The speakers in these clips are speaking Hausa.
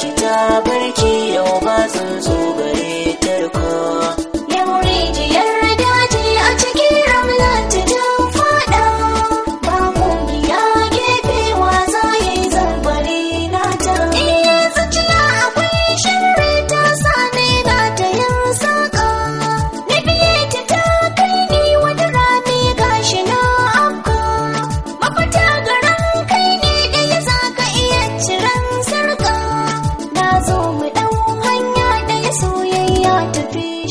ki ta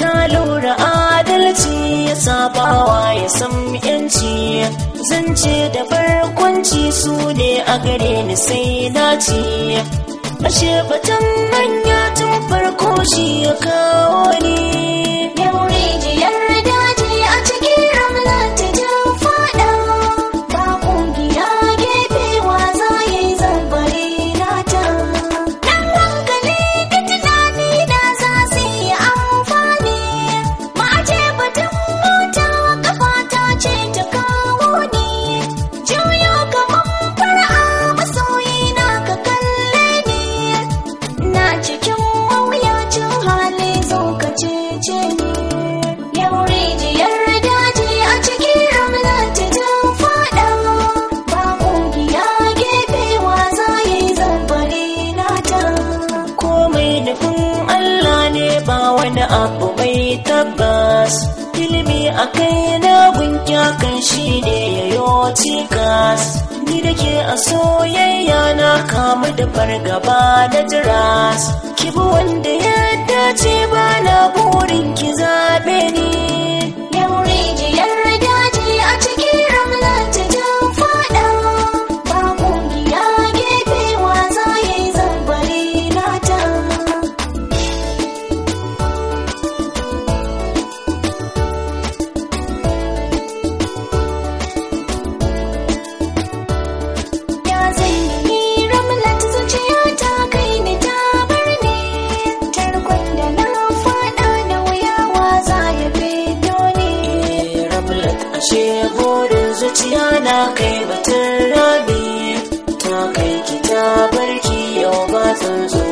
na lura adalci ya sabawa ya san yanci zance da barkwanci su ne a gare ni sai na ci. Ashe batan manya tun farko shi ya kawo ni. abu mai tabbas ilimi a kai na gunja kan shi ne yayo cikas. Ni da ke a soyayya na kamu da fargaba da jiras. Ki bi wanda ya dace ba na burin ki zaɓe ni. burin zuciya na kai batun rabi ta kai ki barki yau ba tsuntsu